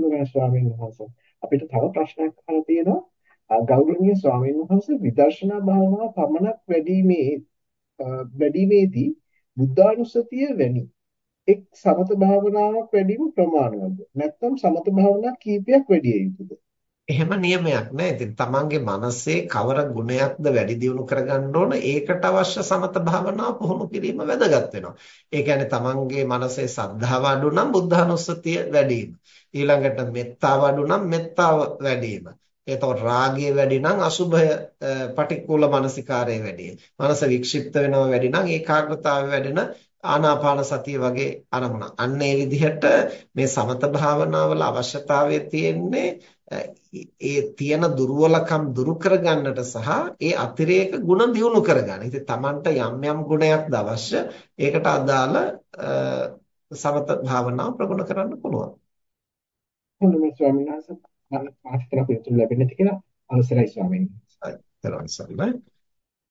ගෞරවනීය ස්වාමීන් වහන්සේ. අපිට තව ප්‍රශ්නයක් අහලා තියෙනවා. ගෞරවනීය ස්වාමීන් වහන්සේ විදර්ශනා භාවනාව පමණක් වැඩිීමේ වැඩිීමේදී බුද්ධානුස්සතිය වැනි එක් සමත භාවනාවක් වැඩිම ප්‍රමාණවත්ද? නැත්නම් සමත භාවනා කීපයක් වැඩි යුතුද? එහෙම නියමයක් නෑ. ඉතින් තමන්ගේ මනසේ කවර ගුණයක්ද වැඩි දියුණු කරගන්න ඕන ඒකට අවශ්‍ය සමත භාවනාව පුහුණු කිරීම වැදගත් වෙනවා. ඒ කියන්නේ තමන්ගේ මනසේ සද්ධාව අඩු නම් බුද්ධානුස්සතිය වැඩි වීම. ඊළඟට මෙත්තාව අඩු නම් මෙත්තාව වැඩි වීම. එතකොට රාගය වැඩි නම් අසුභය පටික්කුල මානසිකාරය වැඩි. මනස වික්ෂිප්ත වෙනවා වැඩි නම් ඒකාග්‍රතාවය වැඩෙන ආනාපාන සතිය වගේ අරමුණක්. අන්න ඒ විදිහට මේ සමත භාවනාවල අවශ්‍යතාවය තියෙන්නේ ඒ තියෙන දුර්වලකම් දුරු කරගන්නට සහ ඒ අතිරේක ಗುಣ දියුණු කරගන්න. ඉතින් Tamanට යම් යම් ගුණයක්ද අවශ්‍ය ඒකට අදාළ සමත භාවනාව ප්‍රගුණ කරන්න පුළුවන්. හොඳයි ස්වාමීන් වහන්සේ මම පාස්තර පිළිතුරු ලැබෙන්නේ නැති කියලා අවසරයි ස්වාමීන් වහන්සේ.